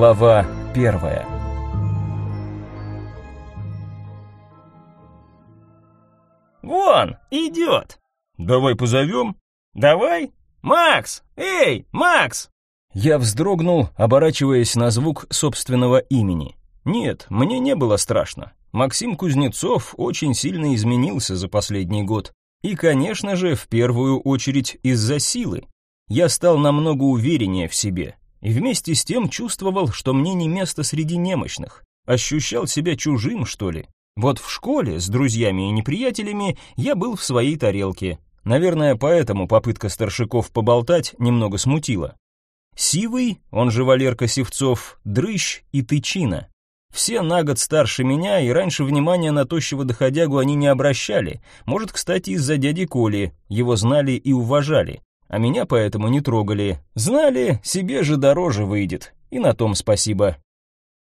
Глава первая «Вон, идет!» «Давай позовем?» «Давай! Макс! Эй, Макс!» Я вздрогнул, оборачиваясь на звук собственного имени. Нет, мне не было страшно. Максим Кузнецов очень сильно изменился за последний год. И, конечно же, в первую очередь из-за силы. Я стал намного увереннее в себе. И вместе с тем чувствовал, что мне не место среди немощных. Ощущал себя чужим, что ли. Вот в школе с друзьями и неприятелями я был в своей тарелке. Наверное, поэтому попытка старшиков поболтать немного смутила. Сивый, он же Валерка Севцов, Дрыщ и Тычина. Все на год старше меня, и раньше внимания на тощего доходягу они не обращали. Может, кстати, из-за дяди Коли, его знали и уважали. А меня поэтому не трогали. Знали, себе же дороже выйдет. И на том спасибо.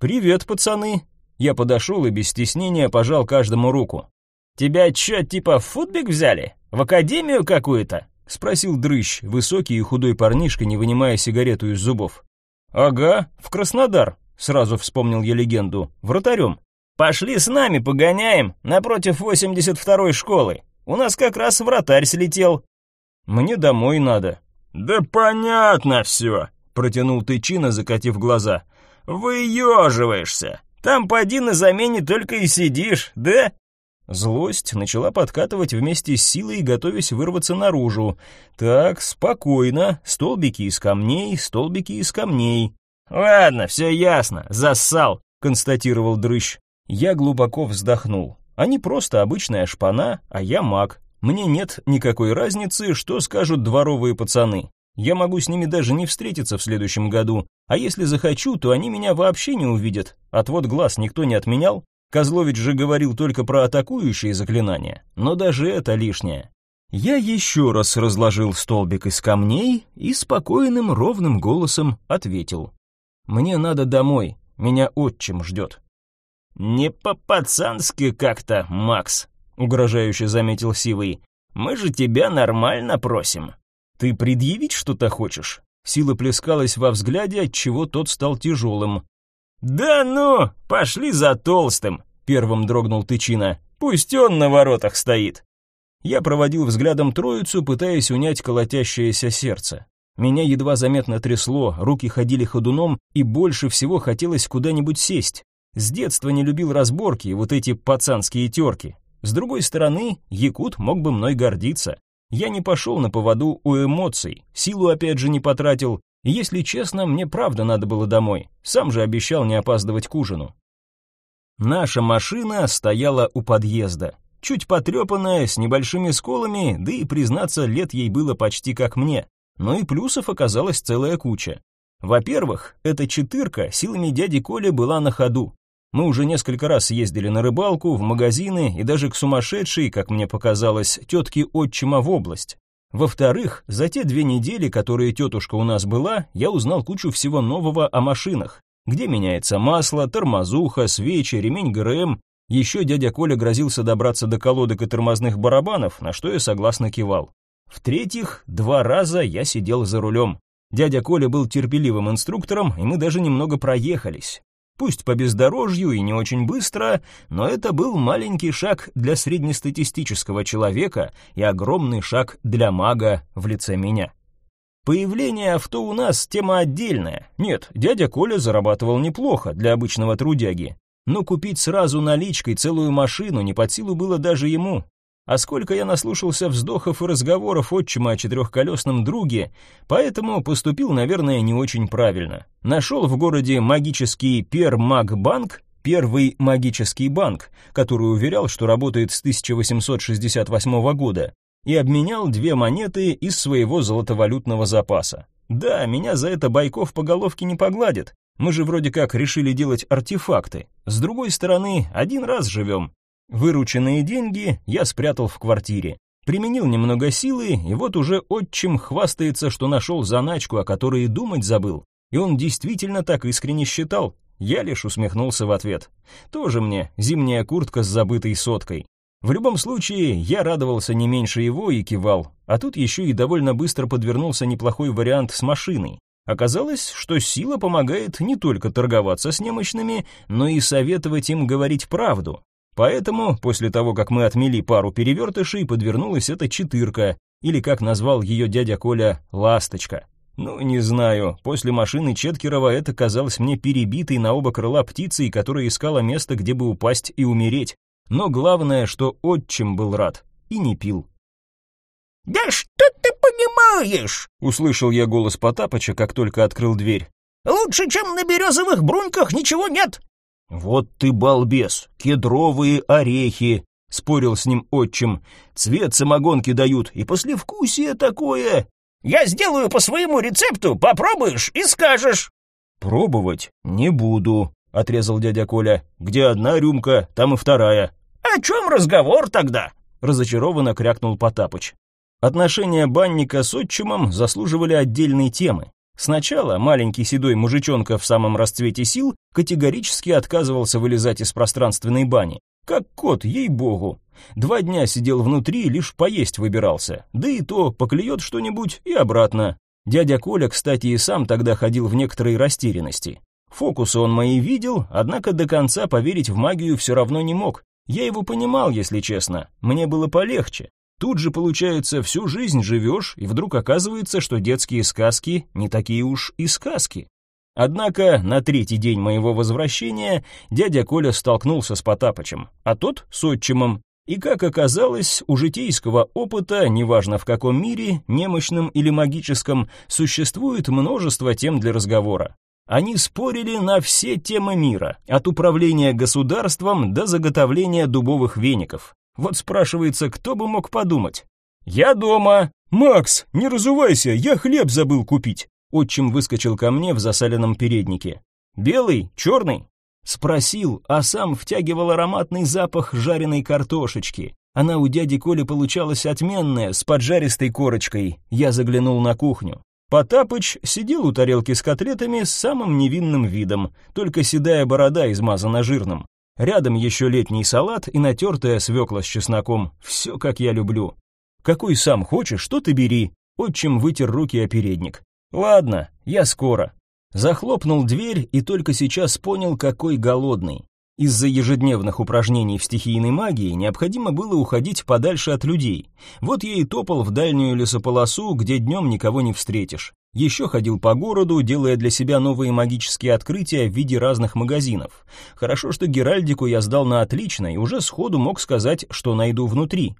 «Привет, пацаны!» Я подошел и без стеснения пожал каждому руку. «Тебя чё, типа в футбик взяли? В академию какую-то?» — спросил дрыщ, высокий и худой парнишка, не вынимая сигарету из зубов. «Ага, в Краснодар», — сразу вспомнил я легенду, — «вратарем». «Пошли с нами погоняем, напротив 82-й школы. У нас как раз вратарь слетел». «Мне домой надо». «Да понятно все», — протянул Тычина, закатив глаза. «Выеживаешься. Там поди на замене только и сидишь, да?» Злость начала подкатывать вместе с силой, готовясь вырваться наружу. Так, спокойно, столбики из камней, столбики из камней. «Ладно, все ясно, зассал», — констатировал дрыщ. Я глубоко вздохнул. Они просто обычная шпана, а я маг. Мне нет никакой разницы, что скажут дворовые пацаны. Я могу с ними даже не встретиться в следующем году, а если захочу, то они меня вообще не увидят. Отвод глаз никто не отменял. Козлович же говорил только про атакующие заклинания, но даже это лишнее. Я еще раз разложил столбик из камней и спокойным ровным голосом ответил. «Мне надо домой, меня отчим ждет». «Не по-пацански как-то, Макс», — угрожающе заметил Сивый. «Мы же тебя нормально просим». «Ты предъявить что-то хочешь?» Сила плескалась во взгляде, отчего тот стал тяжелым. «Да ну, пошли за толстым!» — первым дрогнул Тычина. «Пусть он на воротах стоит!» Я проводил взглядом троицу, пытаясь унять колотящееся сердце. Меня едва заметно трясло, руки ходили ходуном, и больше всего хотелось куда-нибудь сесть. С детства не любил разборки и вот эти пацанские терки. С другой стороны, Якут мог бы мной гордиться. Я не пошел на поводу у эмоций, силу опять же не потратил, если честно, мне правда надо было домой. Сам же обещал не опаздывать к ужину. Наша машина стояла у подъезда. Чуть потрепанная, с небольшими сколами, да и, признаться, лет ей было почти как мне. Но и плюсов оказалась целая куча. Во-первых, эта четырка силами дяди Коли была на ходу. Мы уже несколько раз ездили на рыбалку, в магазины и даже к сумасшедшей, как мне показалось, тетке отчима в область. Во-вторых, за те две недели, которые тетушка у нас была, я узнал кучу всего нового о машинах. Где меняется масло, тормозуха, свечи, ремень ГРМ. Еще дядя Коля грозился добраться до колодок и тормозных барабанов, на что я согласно кивал. В-третьих, два раза я сидел за рулем. Дядя Коля был терпеливым инструктором, и мы даже немного проехались. Пусть по бездорожью и не очень быстро, но это был маленький шаг для среднестатистического человека и огромный шаг для мага в лице меня. Появление авто у нас тема отдельная. Нет, дядя Коля зарабатывал неплохо для обычного трудяги. Но купить сразу наличкой целую машину не под силу было даже ему. А сколько я наслушался вздохов и разговоров отчима о четырехколесном друге, поэтому поступил, наверное, не очень правильно. Нашел в городе магический Пермагбанк, первый магический банк, который уверял, что работает с 1868 года, и обменял две монеты из своего золотовалютного запаса. Да, меня за это Байков по головке не погладит. Мы же вроде как решили делать артефакты. С другой стороны, один раз живем, Вырученные деньги я спрятал в квартире. Применил немного силы, и вот уже отчим хвастается, что нашел заначку, о которой и думать забыл. И он действительно так искренне считал. Я лишь усмехнулся в ответ. Тоже мне зимняя куртка с забытой соткой. В любом случае, я радовался не меньше его и кивал. А тут еще и довольно быстро подвернулся неплохой вариант с машиной. Оказалось, что сила помогает не только торговаться с немощными, но и советовать им говорить правду. Поэтому, после того, как мы отмели пару перевертышей, подвернулась эта четырка, или, как назвал ее дядя Коля, ласточка. Ну, не знаю, после машины Четкерова это казалось мне перебитой на оба крыла птицей, которая искала место, где бы упасть и умереть. Но главное, что отчим был рад и не пил. «Да что ты понимаешь?» — услышал я голос Потапыча, как только открыл дверь. «Лучше, чем на березовых бруньках, ничего нет. «Вот ты балбес, кедровые орехи!» — спорил с ним отчим. «Цвет самогонки дают, и послевкусие такое!» «Я сделаю по своему рецепту, попробуешь и скажешь!» «Пробовать не буду», — отрезал дядя Коля. «Где одна рюмка, там и вторая». «О чем разговор тогда?» — разочарованно крякнул Потапыч. Отношения банника с отчимом заслуживали отдельной темы. Сначала маленький седой мужичонка в самом расцвете сил категорически отказывался вылезать из пространственной бани. Как кот, ей-богу. Два дня сидел внутри, лишь поесть выбирался. Да и то, поклюет что-нибудь и обратно. Дядя Коля, кстати, и сам тогда ходил в некоторой растерянности. Фокусы он мои видел, однако до конца поверить в магию все равно не мог. Я его понимал, если честно. Мне было полегче. Тут же, получается, всю жизнь живешь, и вдруг оказывается, что детские сказки не такие уж и сказки. Однако на третий день моего возвращения дядя Коля столкнулся с Потапычем, а тот с отчимом. И, как оказалось, у житейского опыта, неважно в каком мире, немощном или магическом, существует множество тем для разговора. Они спорили на все темы мира, от управления государством до заготовления дубовых веников. Вот спрашивается, кто бы мог подумать? «Я дома!» «Макс, не разувайся, я хлеб забыл купить!» Отчим выскочил ко мне в засаленном переднике. «Белый? Черный?» Спросил, а сам втягивал ароматный запах жареной картошечки. Она у дяди Коли получалась отменная, с поджаристой корочкой. Я заглянул на кухню. Потапыч сидел у тарелки с котлетами с самым невинным видом, только седая борода измазана жирным. Рядом еще летний салат и натертая свекла с чесноком. Все, как я люблю. Какой сам хочешь, что ты бери. Отчим вытер руки о передник. Ладно, я скоро. Захлопнул дверь и только сейчас понял, какой голодный. Из-за ежедневных упражнений в стихийной магии необходимо было уходить подальше от людей. Вот я и топал в дальнюю лесополосу, где днем никого не встретишь. Еще ходил по городу, делая для себя новые магические открытия в виде разных магазинов. Хорошо, что Геральдику я сдал на отлично и уже сходу мог сказать, что найду внутри.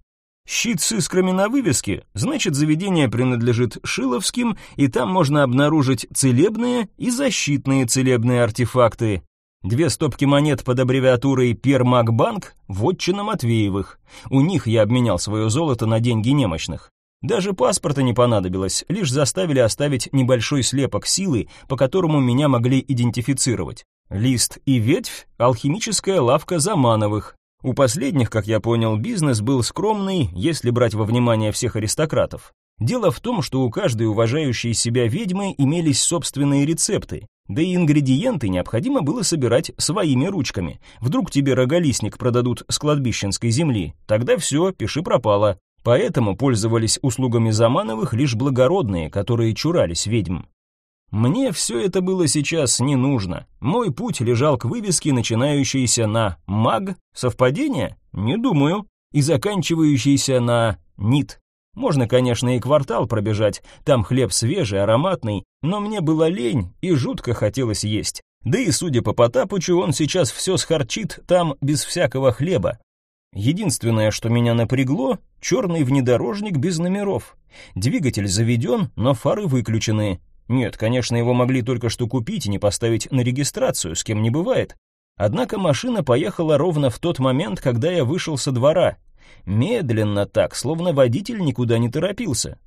Щит с искрами на вывеске, значит, заведение принадлежит Шиловским, и там можно обнаружить целебные и защитные целебные артефакты. Две стопки монет под аббревиатурой Пермагбанк в отчино Матвеевых. У них я обменял свое золото на деньги немощных. Даже паспорта не понадобилось, лишь заставили оставить небольшой слепок силы, по которому меня могли идентифицировать. Лист и ветвь — алхимическая лавка Замановых. У последних, как я понял, бизнес был скромный, если брать во внимание всех аристократов. Дело в том, что у каждой уважающей себя ведьмы имелись собственные рецепты, да и ингредиенты необходимо было собирать своими ручками. Вдруг тебе роголистник продадут с кладбищенской земли, тогда все, пиши пропало. Поэтому пользовались услугами Замановых лишь благородные, которые чурались ведьм. Мне все это было сейчас не нужно. Мой путь лежал к вывеске, начинающейся на «маг», совпадение? Не думаю, и заканчивающейся на «нит». Можно, конечно, и квартал пробежать, там хлеб свежий, ароматный, но мне было лень и жутко хотелось есть. Да и, судя по Потапычу, он сейчас все схарчит там без всякого хлеба. Единственное, что меня напрягло, черный внедорожник без номеров. Двигатель заведен, но фары выключены. Нет, конечно, его могли только что купить и не поставить на регистрацию, с кем не бывает. Однако машина поехала ровно в тот момент, когда я вышел со двора. Медленно так, словно водитель никуда не торопился.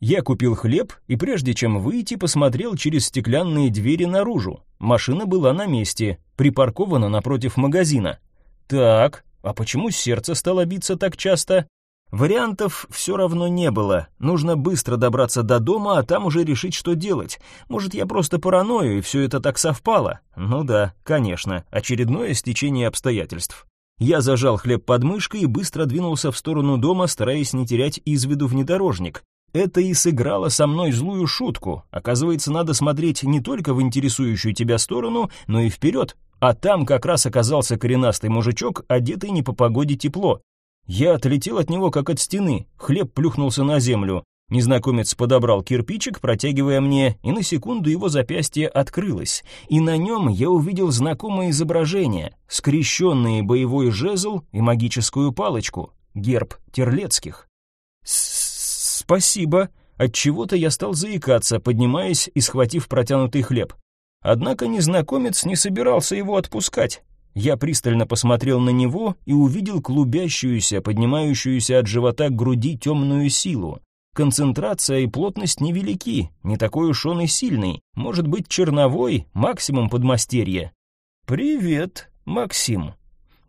Я купил хлеб и прежде чем выйти, посмотрел через стеклянные двери наружу. Машина была на месте, припаркована напротив магазина. Так, а почему сердце стало биться так часто? Вариантов все равно не было. Нужно быстро добраться до дома, а там уже решить, что делать. Может, я просто параною, и все это так совпало? Ну да, конечно, очередное стечение обстоятельств. Я зажал хлеб под мышкой и быстро двинулся в сторону дома, стараясь не терять из виду внедорожник. это и сыграло со мной злую шутку. Оказывается, надо смотреть не только в интересующую тебя сторону, но и вперед. А там как раз оказался коренастый мужичок, одетый не по погоде тепло. Я отлетел от него как от стены, хлеб плюхнулся на землю. Незнакомец подобрал кирпичик, протягивая мне, и на секунду его запястье открылось, и на нем я увидел знакомое изображение, скрещенный боевой жезл и магическую палочку, герб Терлецких. «Спасибо», от чего то я стал заикаться, поднимаясь и схватив протянутый хлеб. Однако незнакомец не собирался его отпускать. Я пристально посмотрел на него и увидел клубящуюся, поднимающуюся от живота к груди темную силу. Концентрация и плотность невелики, не такой уж он и сильный. Может быть, черновой, максимум подмастерье. «Привет, Максим».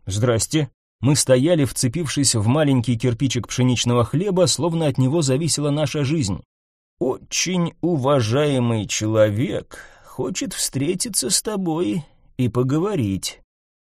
«Здрасте». Мы стояли, вцепившись в маленький кирпичик пшеничного хлеба, словно от него зависела наша жизнь. «Очень уважаемый человек хочет встретиться с тобой и поговорить».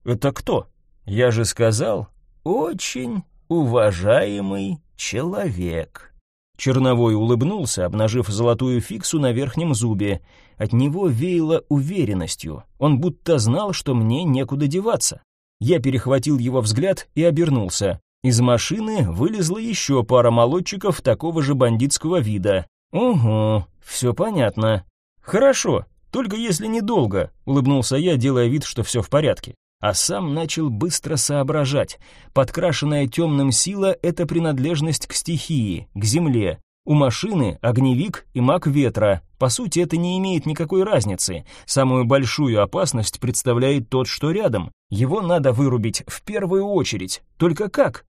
«Это кто?» «Я же сказал, очень уважаемый человек». Черновой улыбнулся, обнажив золотую фиксу на верхнем зубе. От него веяло уверенностью. Он будто знал, что мне некуда деваться. Я перехватил его взгляд и обернулся. Из машины вылезла еще пара молодчиков такого же бандитского вида. «Угу, все понятно». «Хорошо, только если недолго», — улыбнулся я, делая вид, что все в порядке а сам начал быстро соображать. Подкрашенная темным сила — это принадлежность к стихии, к земле. У машины огневик и маг ветра. По сути, это не имеет никакой разницы. Самую большую опасность представляет тот, что рядом. Его надо вырубить в первую очередь. Только как?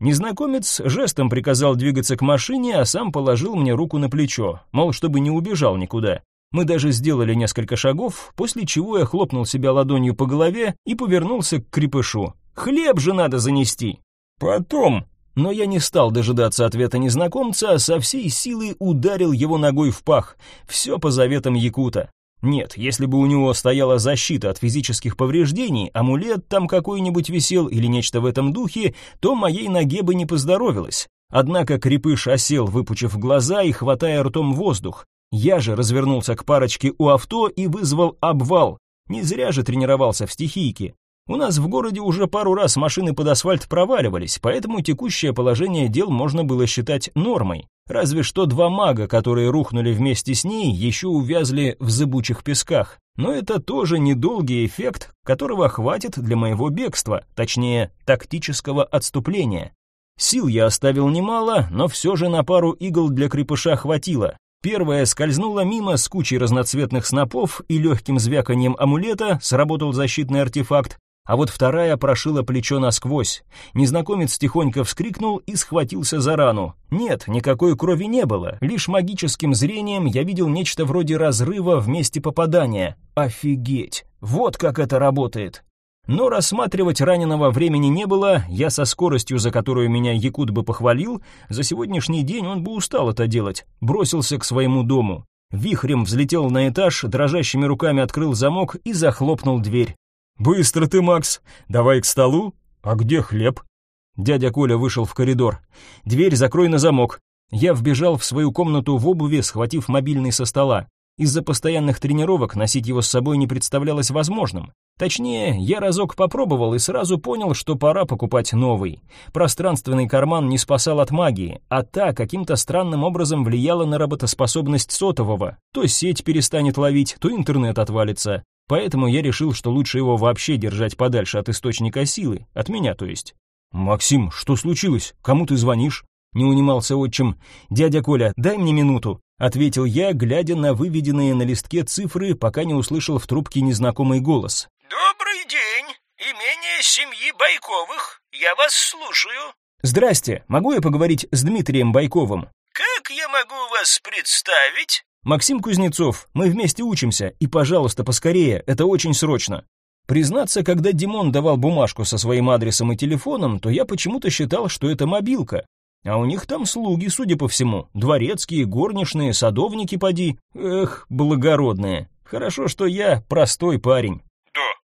Незнакомец жестом приказал двигаться к машине, а сам положил мне руку на плечо, мол, чтобы не убежал никуда. Мы даже сделали несколько шагов, после чего я хлопнул себя ладонью по голове и повернулся к крепышу. «Хлеб же надо занести!» «Потом!» Но я не стал дожидаться ответа незнакомца, а со всей силы ударил его ногой в пах. Все по заветам Якута. Нет, если бы у него стояла защита от физических повреждений, амулет там какой-нибудь висел или нечто в этом духе, то моей ноге бы не поздоровилось. Однако крепыш осел, выпучив глаза и хватая ртом воздух. Я же развернулся к парочке у авто и вызвал обвал. Не зря же тренировался в стихийке. У нас в городе уже пару раз машины под асфальт проваливались, поэтому текущее положение дел можно было считать нормой. Разве что два мага, которые рухнули вместе с ней, еще увязли в зыбучих песках. Но это тоже недолгий эффект, которого хватит для моего бегства, точнее, тактического отступления. Сил я оставил немало, но все же на пару игл для крепыша хватило. Первая скользнула мимо с кучей разноцветных снопов и легким звяканием амулета сработал защитный артефакт, а вот вторая прошила плечо насквозь. Незнакомец тихонько вскрикнул и схватился за рану. Нет, никакой крови не было, лишь магическим зрением я видел нечто вроде разрыва в месте попадания. Офигеть! Вот как это работает! Но рассматривать раненого времени не было, я со скоростью, за которую меня Якут бы похвалил, за сегодняшний день он бы устал это делать, бросился к своему дому. Вихрем взлетел на этаж, дрожащими руками открыл замок и захлопнул дверь. «Быстро ты, Макс! Давай к столу! А где хлеб?» Дядя Коля вышел в коридор. «Дверь закрой на замок». Я вбежал в свою комнату в обуви, схватив мобильный со стола. Из-за постоянных тренировок носить его с собой не представлялось возможным. Точнее, я разок попробовал и сразу понял, что пора покупать новый. Пространственный карман не спасал от магии, а та каким-то странным образом влияла на работоспособность сотового. То сеть перестанет ловить, то интернет отвалится. Поэтому я решил, что лучше его вообще держать подальше от источника силы, от меня то есть. «Максим, что случилось? Кому ты звонишь?» Не унимался отчим. «Дядя Коля, дай мне минуту», — ответил я, глядя на выведенные на листке цифры, пока не услышал в трубке незнакомый голос. «Добрый день! Имение семьи Байковых. Я вас слушаю». «Здрасте. Могу я поговорить с Дмитрием Байковым?» «Как я могу вас представить?» «Максим Кузнецов. Мы вместе учимся. И, пожалуйста, поскорее. Это очень срочно». Признаться, когда Димон давал бумажку со своим адресом и телефоном, то я почему-то считал, что это мобилка. А у них там слуги, судя по всему. Дворецкие, горничные, садовники поди. Эх, благородные. Хорошо, что я простой парень.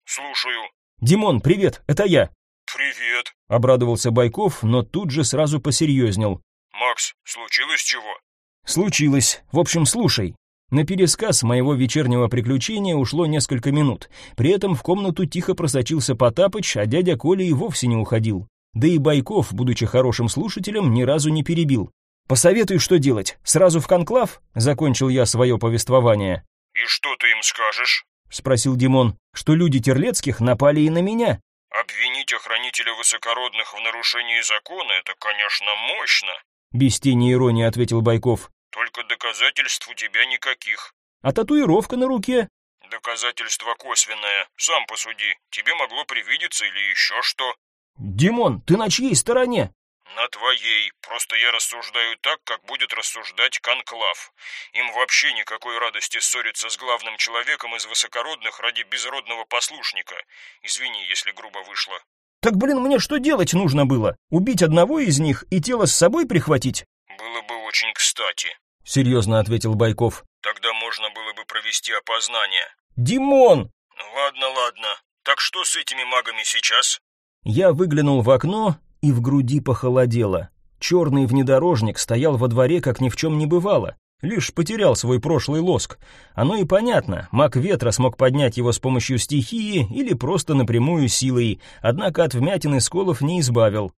«Слушаю». «Димон, привет, это я». «Привет», — обрадовался Байков, но тут же сразу посерьезнел. «Макс, случилось чего?» Случилось. В общем, слушай. На пересказ моего вечернего приключения ушло несколько минут. При этом в комнату тихо просочился Потапыч, а дядя Коля и вовсе не уходил. Да и Байков, будучи хорошим слушателем, ни разу не перебил. «Посоветуй, что делать? Сразу в конклав?» — закончил я свое повествование. «И что ты им скажешь?» — спросил Димон. «Что люди Терлецких напали и на меня». «Обвинить охранителя высокородных в нарушении закона — это, конечно, мощно», — без тени иронии ответил Байков. «Только доказательств у тебя никаких». «А татуировка на руке?» «Доказательство косвенное. Сам посуди. Тебе могло привидеться или еще что?» «Димон, ты на чьей стороне?» «На твоей. Просто я рассуждаю так, как будет рассуждать конклав. Им вообще никакой радости ссориться с главным человеком из высокородных ради безродного послушника. Извини, если грубо вышло». «Так, блин, мне что делать нужно было? Убить одного из них и тело с собой прихватить?» «Было бы очень кстати», — серьезно ответил Байков. «Тогда можно было бы провести опознание». «Димон!» «Ну ладно, ладно. Так что с этими магами сейчас?» Я выглянул в окно, и в груди похолодело. Черный внедорожник стоял во дворе, как ни в чем не бывало. Лишь потерял свой прошлый лоск. Оно и понятно, маг ветра смог поднять его с помощью стихии или просто напрямую силой, однако от вмятин и сколов не избавил.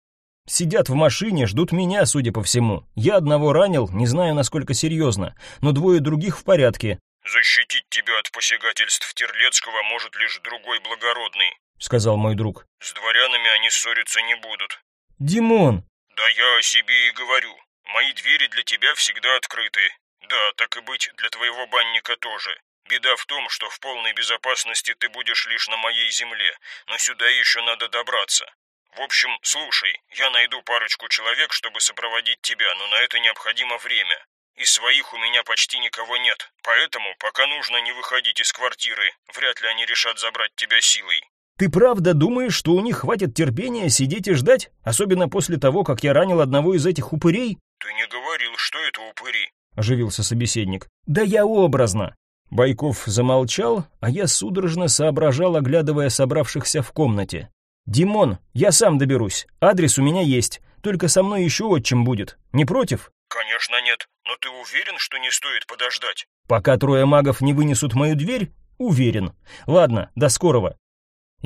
Сидят в машине, ждут меня, судя по всему. Я одного ранил, не знаю, насколько серьезно, но двое других в порядке. «Защитить тебя от посягательств Терлецкого может лишь другой благородный», — сказал мой друг. «С дворянами они ссориться не будут». «Димон!» «Да я о себе и говорю. Мои двери для тебя всегда открыты. Да, так и быть, для твоего банника тоже. Беда в том, что в полной безопасности ты будешь лишь на моей земле, но сюда еще надо добраться. В общем, слушай, я найду парочку человек, чтобы сопроводить тебя, но на это необходимо время. Из своих у меня почти никого нет, поэтому пока нужно не выходить из квартиры, вряд ли они решат забрать тебя силой. Ты правда думаешь, что у них хватит терпения сидеть и ждать, особенно после того, как я ранил одного из этих упырей? Ты не говорил, что это упыри, оживился собеседник. Да я образно. Байков замолчал, а я судорожно соображал, оглядывая собравшихся в комнате. «Димон, я сам доберусь. Адрес у меня есть. Только со мной еще отчим будет. Не против?» «Конечно нет. Но ты уверен, что не стоит подождать?» «Пока трое магов не вынесут мою дверь?» «Уверен. Ладно, до скорого».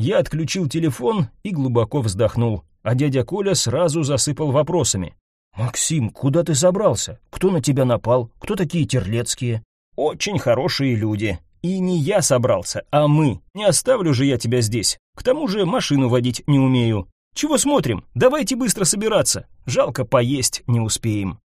Я отключил телефон и глубоко вздохнул, а дядя Коля сразу засыпал вопросами. «Максим, куда ты собрался? Кто на тебя напал? Кто такие терлецкие?» «Очень хорошие люди. И не я собрался, а мы. Не оставлю же я тебя здесь. К тому же машину водить не умею. Чего смотрим? Давайте быстро собираться. Жалко, поесть не успеем».